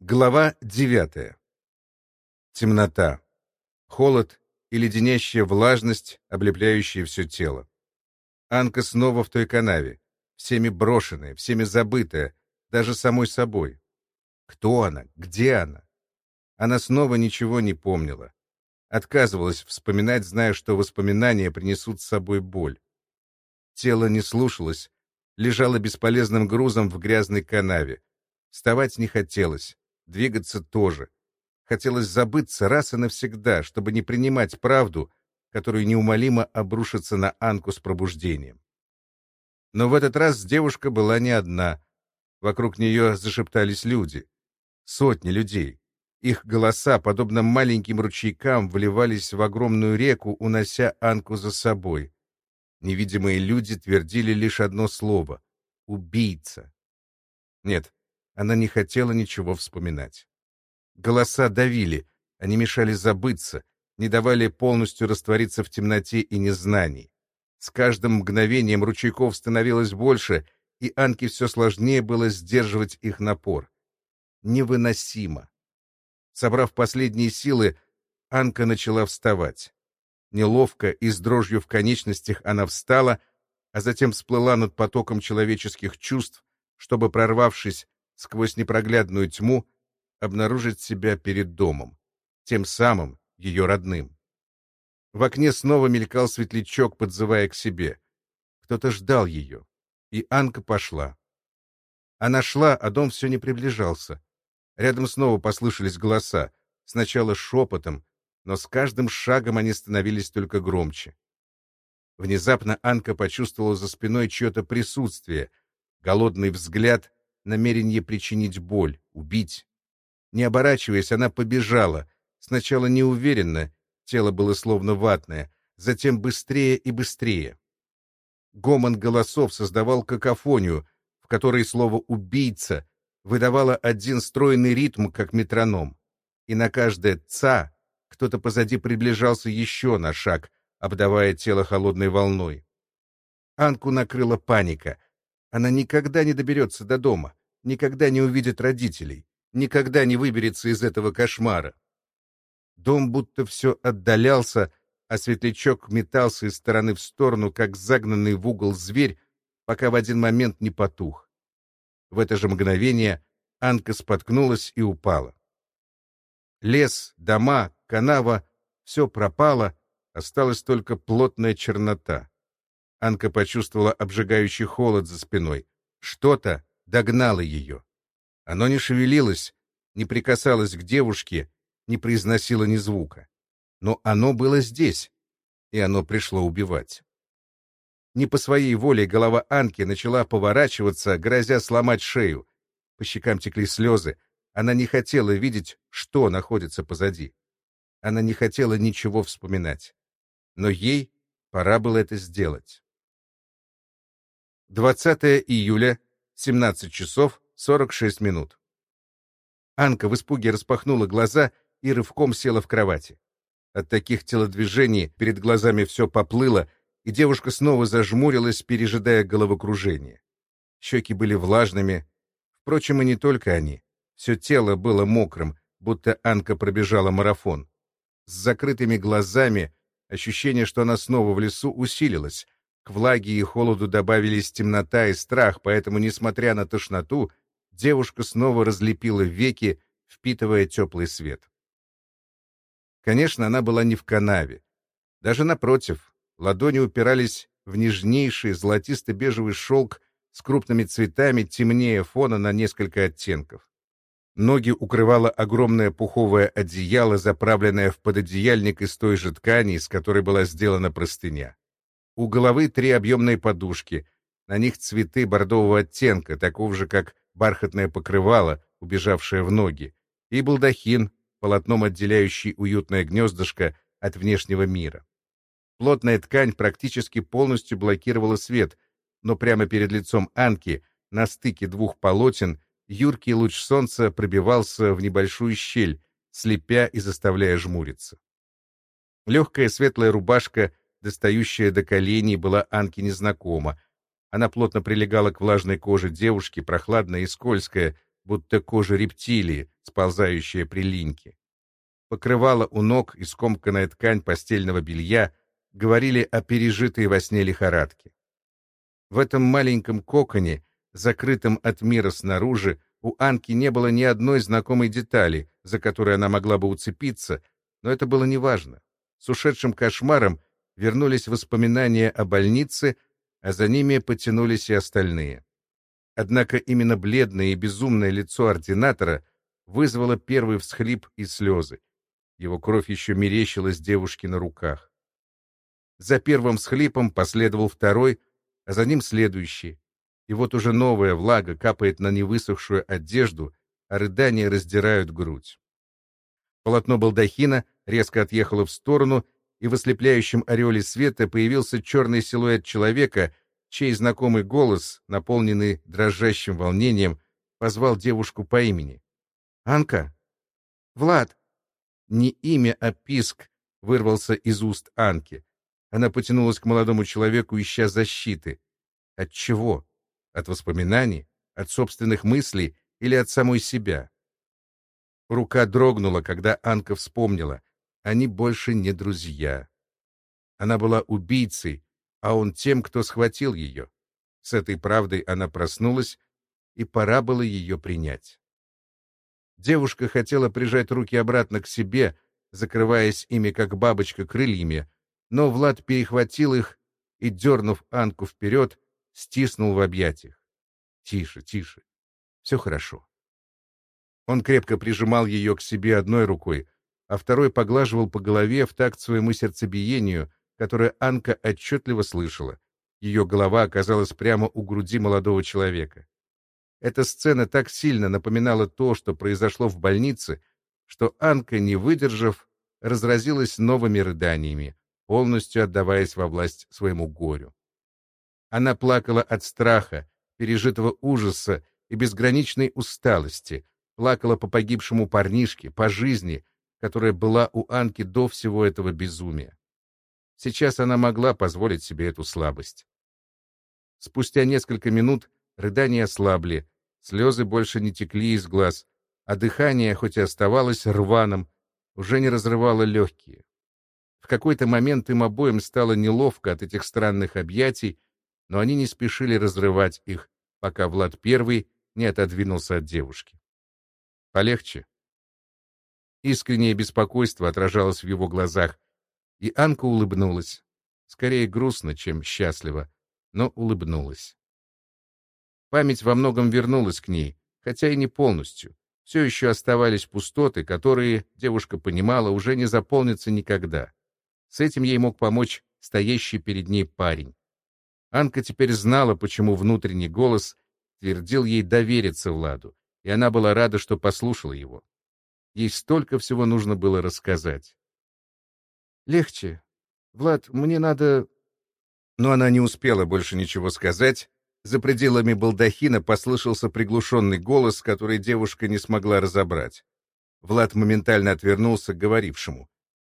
Глава девятая. Темнота. Холод и леденящая влажность, облепляющая все тело. Анка снова в той канаве, всеми брошенная, всеми забытая, даже самой собой. Кто она? Где она? Она снова ничего не помнила. Отказывалась вспоминать, зная, что воспоминания принесут с собой боль. Тело не слушалось, лежало бесполезным грузом в грязной канаве. Вставать не хотелось двигаться тоже. Хотелось забыться раз и навсегда, чтобы не принимать правду, которая неумолимо обрушится на Анку с пробуждением. Но в этот раз девушка была не одна. Вокруг нее зашептались люди. Сотни людей. Их голоса, подобно маленьким ручейкам, вливались в огромную реку, унося Анку за собой. Невидимые люди твердили лишь одно слово — «убийца». Нет, она не хотела ничего вспоминать. Голоса давили, они мешали забыться, не давали полностью раствориться в темноте и незнании. С каждым мгновением ручейков становилось больше, и Анке все сложнее было сдерживать их напор. Невыносимо. Собрав последние силы, Анка начала вставать. Неловко и с дрожью в конечностях она встала, а затем всплыла над потоком человеческих чувств, чтобы, прорвавшись сквозь непроглядную тьму обнаружить себя перед домом, тем самым ее родным. В окне снова мелькал светлячок, подзывая к себе. Кто-то ждал ее, и Анка пошла. Она шла, а дом все не приближался. Рядом снова послышались голоса, сначала шепотом, но с каждым шагом они становились только громче. Внезапно Анка почувствовала за спиной чье-то присутствие, голодный взгляд намерение причинить боль, убить. Не оборачиваясь, она побежала. Сначала неуверенно, тело было словно ватное, затем быстрее и быстрее. Гомон голосов создавал какофонию, в которой слово «убийца» выдавало один стройный ритм, как метроном. И на каждое «ца» кто-то позади приближался еще на шаг, обдавая тело холодной волной. Анку накрыла паника. Она никогда не доберется до дома никогда не увидит родителей, никогда не выберется из этого кошмара. Дом будто все отдалялся, а светлячок метался из стороны в сторону, как загнанный в угол зверь, пока в один момент не потух. В это же мгновение Анка споткнулась и упала. Лес, дома, канава — все пропало, осталась только плотная чернота. Анка почувствовала обжигающий холод за спиной. Что-то догнало ее. Оно не шевелилось, не прикасалось к девушке, не произносило ни звука. Но оно было здесь, и оно пришло убивать. Не по своей воле голова Анки начала поворачиваться, грозя сломать шею. По щекам текли слезы. Она не хотела видеть, что находится позади. Она не хотела ничего вспоминать. Но ей пора было это сделать. 20 июля 17 часов 46 минут. Анка в испуге распахнула глаза и рывком села в кровати. От таких телодвижений перед глазами все поплыло, и девушка снова зажмурилась, пережидая головокружение. Щеки были влажными. Впрочем, и не только они. Все тело было мокрым, будто Анка пробежала марафон. С закрытыми глазами ощущение, что она снова в лесу, усилилось — к влаге и холоду добавились темнота и страх, поэтому, несмотря на тошноту, девушка снова разлепила веки, впитывая теплый свет. Конечно, она была не в канаве. Даже напротив, ладони упирались в нежнейший золотисто-бежевый шелк с крупными цветами, темнее фона на несколько оттенков. Ноги укрывало огромное пуховое одеяло, заправленное в пододеяльник из той же ткани, из которой была сделана простыня. У головы три объемные подушки. На них цветы бордового оттенка, такого же, как бархатное покрывало, убежавшее в ноги, и балдахин, полотном отделяющий уютное гнездышко от внешнего мира. Плотная ткань практически полностью блокировала свет, но прямо перед лицом Анки, на стыке двух полотен, юркий луч солнца пробивался в небольшую щель, слепя и заставляя жмуриться. Легкая светлая рубашка достающая до коленей, была Анке незнакома. Она плотно прилегала к влажной коже девушки, прохладная и скользкая, будто кожа рептилии, сползающая при линьке. Покрывала у ног и скомканная ткань постельного белья говорили о пережитой во сне лихорадке. В этом маленьком коконе, закрытом от мира снаружи, у Анки не было ни одной знакомой детали, за которой она могла бы уцепиться, но это было неважно. С ушедшим кошмаром вернулись воспоминания о больнице, а за ними потянулись и остальные. Однако именно бледное и безумное лицо ординатора вызвало первый всхлип и слезы. Его кровь еще мерещилась девушке на руках. За первым всхлипом последовал второй, а за ним следующий. И вот уже новая влага капает на невысохшую одежду, а рыдания раздирают грудь. Полотно балдахина резко отъехало в сторону, и в ослепляющем ореоле света появился черный силуэт человека, чей знакомый голос, наполненный дрожащим волнением, позвал девушку по имени. «Анка! Влад!» Не имя, а писк вырвался из уст Анки. Она потянулась к молодому человеку, ища защиты. От чего? От воспоминаний? От собственных мыслей или от самой себя? Рука дрогнула, когда Анка вспомнила. Они больше не друзья. Она была убийцей, а он тем, кто схватил ее. С этой правдой она проснулась, и пора было ее принять. Девушка хотела прижать руки обратно к себе, закрываясь ими, как бабочка, крыльями, но Влад перехватил их и, дернув Анку вперед, стиснул в объятиях. «Тише, тише. Все хорошо». Он крепко прижимал ее к себе одной рукой, а второй поглаживал по голове в такт своему сердцебиению, которое Анка отчетливо слышала. Ее голова оказалась прямо у груди молодого человека. Эта сцена так сильно напоминала то, что произошло в больнице, что Анка, не выдержав, разразилась новыми рыданиями, полностью отдаваясь во власть своему горю. Она плакала от страха, пережитого ужаса и безграничной усталости, плакала по погибшему парнишке, по жизни, которая была у Анки до всего этого безумия. Сейчас она могла позволить себе эту слабость. Спустя несколько минут рыдания ослабли, слезы больше не текли из глаз, а дыхание, хоть и оставалось рваным, уже не разрывало легкие. В какой-то момент им обоим стало неловко от этих странных объятий, но они не спешили разрывать их, пока Влад Первый не отодвинулся от девушки. «Полегче?» Искреннее беспокойство отражалось в его глазах, и Анка улыбнулась. Скорее грустно, чем счастливо, но улыбнулась. Память во многом вернулась к ней, хотя и не полностью. Все еще оставались пустоты, которые, девушка понимала, уже не заполнятся никогда. С этим ей мог помочь стоящий перед ней парень. Анка теперь знала, почему внутренний голос твердил ей довериться Владу, и она была рада, что послушала его. Ей столько всего нужно было рассказать. Легче. Влад, мне надо...» Но она не успела больше ничего сказать. За пределами балдахина послышался приглушенный голос, который девушка не смогла разобрать. Влад моментально отвернулся к говорившему.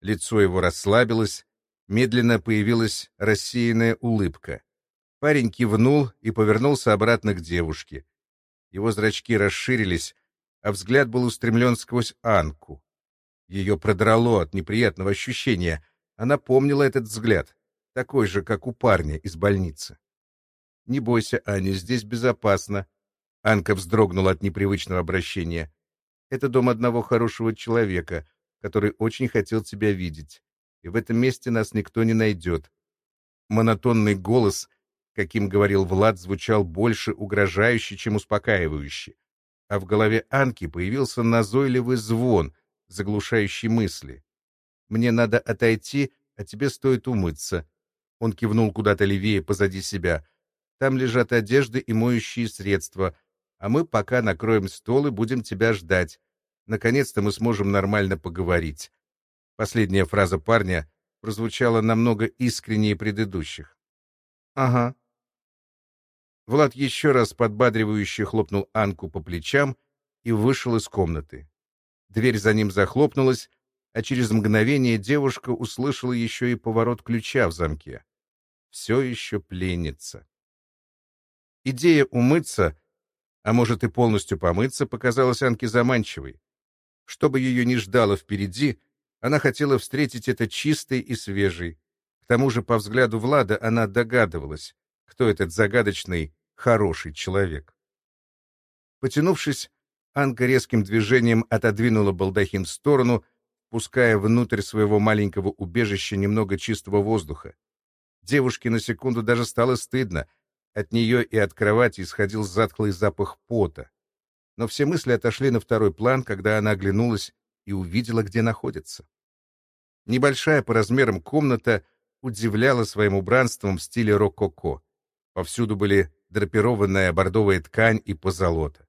Лицо его расслабилось, медленно появилась рассеянная улыбка. Парень кивнул и повернулся обратно к девушке. Его зрачки расширились, а взгляд был устремлен сквозь Анку. Ее продрало от неприятного ощущения. Она помнила этот взгляд, такой же, как у парня из больницы. «Не бойся, Аня, здесь безопасно». Анка вздрогнула от непривычного обращения. «Это дом одного хорошего человека, который очень хотел тебя видеть. И в этом месте нас никто не найдет». Монотонный голос, каким говорил Влад, звучал больше угрожающе, чем успокаивающе. А в голове Анки появился назойливый звон — заглушающий мысли. «Мне надо отойти, а тебе стоит умыться». Он кивнул куда-то левее позади себя. «Там лежат одежды и моющие средства, а мы пока накроем стол и будем тебя ждать. Наконец-то мы сможем нормально поговорить». Последняя фраза парня прозвучала намного искреннее предыдущих. «Ага». Влад еще раз подбадривающе хлопнул Анку по плечам и вышел из комнаты. Дверь за ним захлопнулась, а через мгновение девушка услышала еще и поворот ключа в замке. Все еще пленница. Идея умыться А может и полностью помыться, показалось Анке заманчивой. Чтобы ее не ждало впереди, она хотела встретить это чистой и свежей. К тому же, по взгляду Влада, она догадывалась, кто этот загадочный, хороший человек. Потянувшись, Анка резким движением отодвинула балдахин в сторону, пуская внутрь своего маленького убежища немного чистого воздуха. Девушке на секунду даже стало стыдно. От нее и от кровати исходил затхлый запах пота. Но все мысли отошли на второй план, когда она оглянулась и увидела, где находится. Небольшая по размерам комната удивляла своим убранством в стиле рококо. Повсюду были драпированная бордовая ткань и позолота.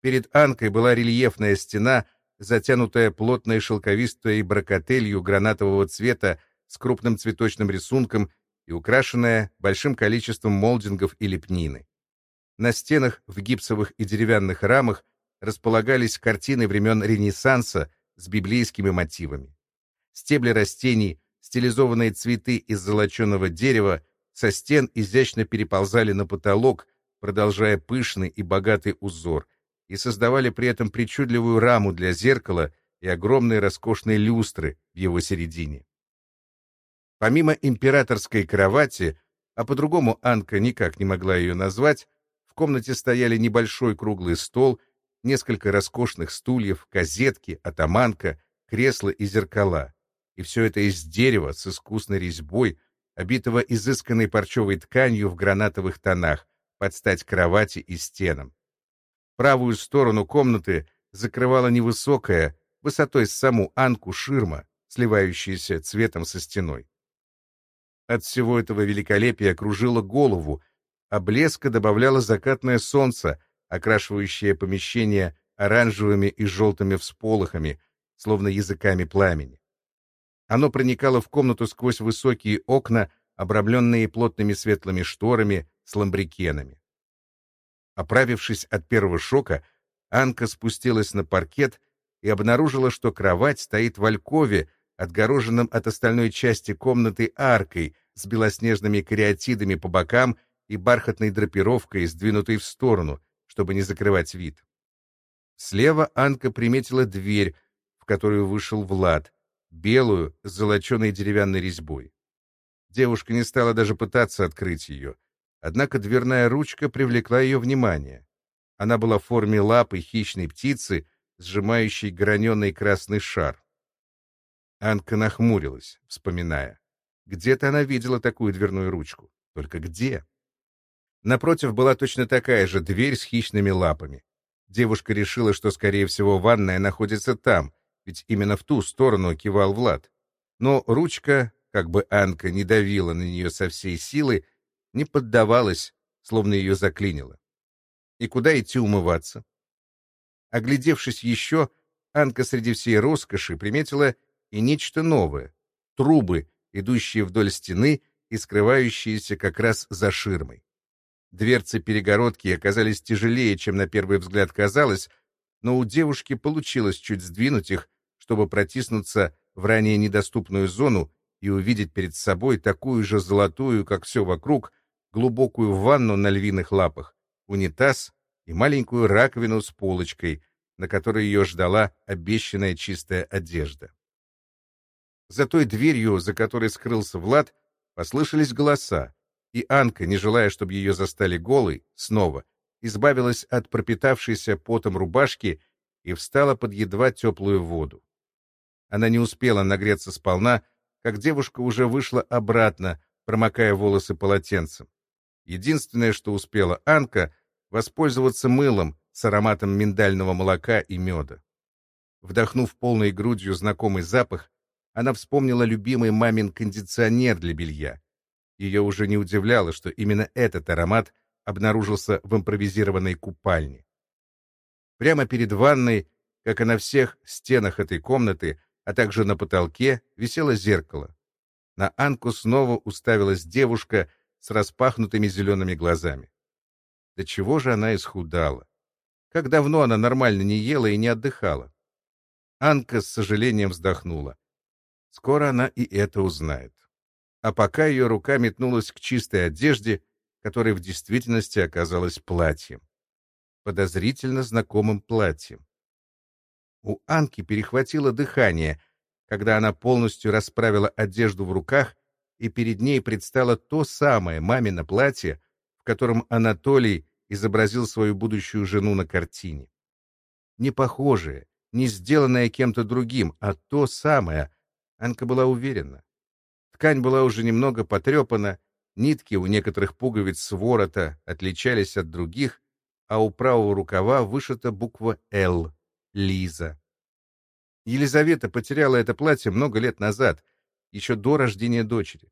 Перед Анкой была рельефная стена, затянутая плотной шелковистой бракотелью гранатового цвета с крупным цветочным рисунком и украшенная большим количеством молдингов и лепнины. На стенах в гипсовых и деревянных рамах располагались картины времен Ренессанса с библейскими мотивами. Стебли растений, стилизованные цветы из золоченого дерева со стен изящно переползали на потолок, продолжая пышный и богатый узор, и создавали при этом причудливую раму для зеркала и огромные роскошные люстры в его середине. Помимо императорской кровати, а по-другому Анка никак не могла ее назвать, в комнате стояли небольшой круглый стол, несколько роскошных стульев, козетки, атаманка, кресла и зеркала. И все это из дерева с искусной резьбой, обитого изысканной парчевой тканью в гранатовых тонах, под стать кровати и стенам. Правую сторону комнаты закрывала невысокая, высотой с саму Анку ширма, сливающаяся цветом со стеной. От всего этого великолепия окружило голову, а блеска добавляло закатное солнце, окрашивающее помещение оранжевыми и желтыми всполохами, словно языками пламени. Оно проникало в комнату сквозь высокие окна, обрамленные плотными светлыми шторами с ламбрикенами. Оправившись от первого шока, Анка спустилась на паркет и обнаружила, что кровать стоит в алькове, отгороженном от остальной части комнаты аркой с белоснежными кариатидами по бокам и бархатной драпировкой, сдвинутой в сторону, чтобы не закрывать вид. Слева Анка приметила дверь, в которую вышел Влад, белую, с золоченой деревянной резьбой. Девушка не стала даже пытаться открыть ее, однако дверная ручка привлекла ее внимание. Она была в форме лапы хищной птицы, сжимающей граненый красный шар. Анка нахмурилась, вспоминая. Где-то она видела такую дверную ручку. Только где? Напротив была точно такая же дверь с хищными лапами. Девушка решила, что, скорее всего, ванная находится там, ведь именно в ту сторону кивал Влад. Но ручка, как бы Анка не давила на нее со всей силы, не поддавалась, словно ее заклинило. И куда идти умываться? Оглядевшись еще, Анка среди всей роскоши приметила и нечто новое — трубы, идущие вдоль стены и скрывающиеся как раз за ширмой. Дверцы перегородки оказались тяжелее, чем на первый взгляд казалось, но у девушки получилось чуть сдвинуть их, чтобы протиснуться в ранее недоступную зону и увидеть перед собой такую же золотую, как все вокруг, глубокую ванну на львиных лапах, унитаз и маленькую раковину с полочкой, на которой ее ждала обещанная чистая одежда. За той дверью, за которой скрылся Влад, послышались голоса, и Анка, не желая, чтобы ее застали голой, снова избавилась от пропитавшейся потом рубашки и встала под едва теплую воду. Она не успела нагреться сполна, как девушка уже вышла обратно, промокая волосы полотенцем. Единственное, что успела Анка, воспользоваться мылом с ароматом миндального молока и меда. Вдохнув полной грудью знакомый запах, она вспомнила любимый мамин кондиционер для белья. Ее уже не удивляло, что именно этот аромат обнаружился в импровизированной купальне. Прямо перед ванной, как и на всех стенах этой комнаты, а также на потолке, висело зеркало. На Анку снова уставилась девушка с распахнутыми зелеными глазами. До чего же она исхудала? Как давно она нормально не ела и не отдыхала? Анка с сожалением вздохнула. Скоро она и это узнает. А пока ее рука метнулась к чистой одежде, которой в действительности оказалось платьем. подозрительно знакомым платьем. У Анки перехватило дыхание, когда она полностью расправила одежду в руках, и перед ней предстало то самое мамино платье, в котором Анатолий изобразил свою будущую жену на картине. Не похожее, не сделанное кем-то другим, а то самое, Анка была уверена. Ткань была уже немного потрепана, нитки у некоторых пуговиц ворота отличались от других, а у правого рукава вышита буква «Л» — Лиза. Елизавета потеряла это платье много лет назад, еще до рождения дочери.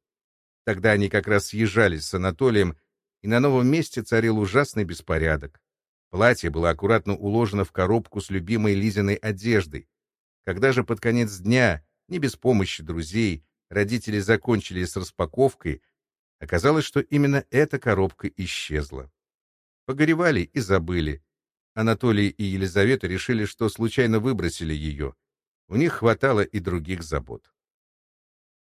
Тогда они как раз съезжались с Анатолием, и на новом месте царил ужасный беспорядок. Платье было аккуратно уложено в коробку с любимой Лизиной одеждой. Когда же под конец дня, не без помощи друзей, родители закончили с распаковкой, оказалось, что именно эта коробка исчезла. Погоревали и забыли. Анатолий и Елизавета решили, что случайно выбросили ее. У них хватало и других забот.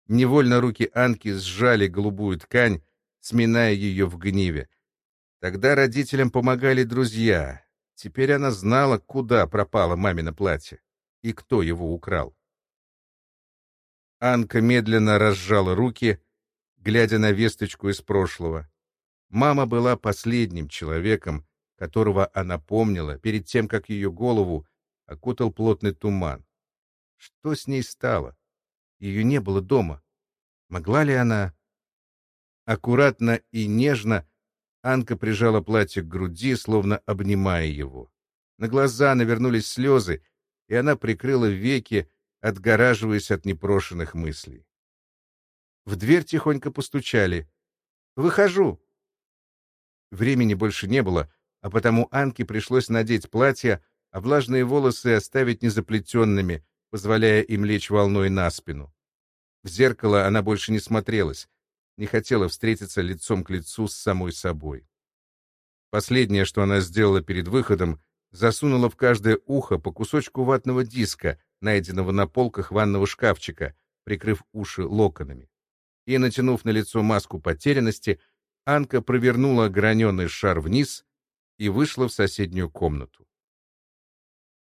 Невольно руки Анки сжали голубую ткань, сминая ее в гневе. Тогда родителям помогали друзья. Теперь она знала, куда пропало мамино платье и кто его украл. Анка медленно разжала руки, глядя на весточку из прошлого. Мама была последним человеком, которого она помнила перед тем, как ее голову окутал плотный туман. Что с ней стало? Ее не было дома. Могла ли она... Аккуратно и нежно Анка прижала платье к груди, словно обнимая его. На глаза навернулись слезы, и она прикрыла веки, отгораживаясь от непрошенных мыслей. В дверь тихонько постучали. «Выхожу!» Времени больше не было, а потому Анке пришлось надеть платье, а влажные волосы оставить незаплетенными, позволяя им лечь волной на спину. В зеркало она больше не смотрелась, не хотела встретиться лицом к лицу с самой собой. Последнее, что она сделала перед выходом, засунула в каждое ухо по кусочку ватного диска, найденного на полках ванного шкафчика, прикрыв уши локонами. И, натянув на лицо маску потерянности, Анка провернула граненый шар вниз и вышла в соседнюю комнату.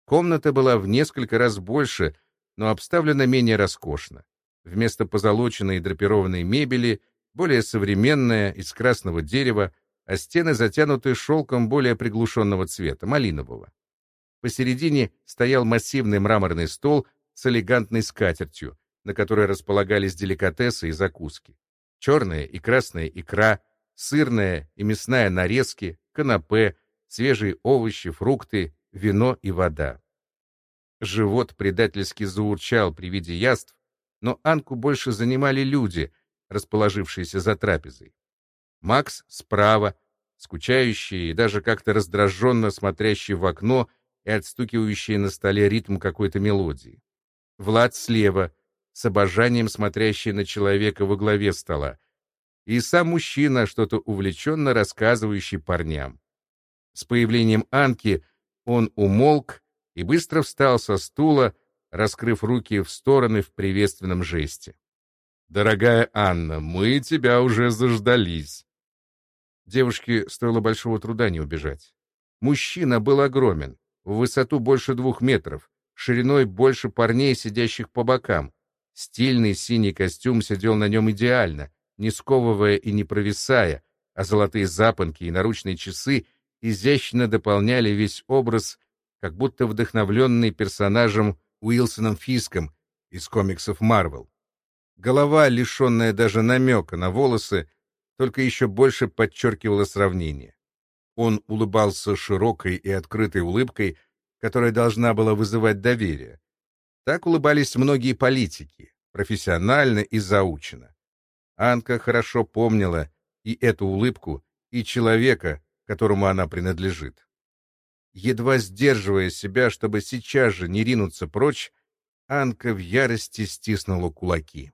Комната была в несколько раз больше, но обставлена менее роскошно. Вместо позолоченной и драпированной мебели более современная, из красного дерева, а стены затянуты шелком более приглушенного цвета, малинового. Посередине стоял массивный мраморный стол с элегантной скатертью, на которой располагались деликатесы и закуски. Черная и красная икра, сырная и мясная нарезки, канапе, свежие овощи, фрукты, вино и вода. Живот предательски заурчал при виде яств, но Анку больше занимали люди, расположившиеся за трапезой. Макс справа, скучающий и даже как-то раздраженно смотрящий в окно и отстукивающий на столе ритм какой-то мелодии. Влад слева, с обожанием смотрящий на человека во главе стола, и сам мужчина, что-то увлеченно рассказывающий парням. С появлением Анки он умолк и быстро встал со стула, раскрыв руки в стороны в приветственном жесте. «Дорогая Анна, мы тебя уже заждались!» Девушке стоило большого труда не убежать. Мужчина был огромен, в высоту больше двух метров, шириной больше парней, сидящих по бокам. Стильный синий костюм сидел на нем идеально, не сковывая и не провисая, а золотые запонки и наручные часы изящно дополняли весь образ, как будто вдохновленный персонажем Уилсоном Фиском из комиксов Марвел. Голова, лишенная даже намека на волосы, только еще больше подчеркивала сравнение. Он улыбался широкой и открытой улыбкой, которая должна была вызывать доверие. Так улыбались многие политики, профессионально и заучено. Анка хорошо помнила и эту улыбку, и человека, которому она принадлежит. Едва сдерживая себя, чтобы сейчас же не ринуться прочь, Анка в ярости стиснула кулаки.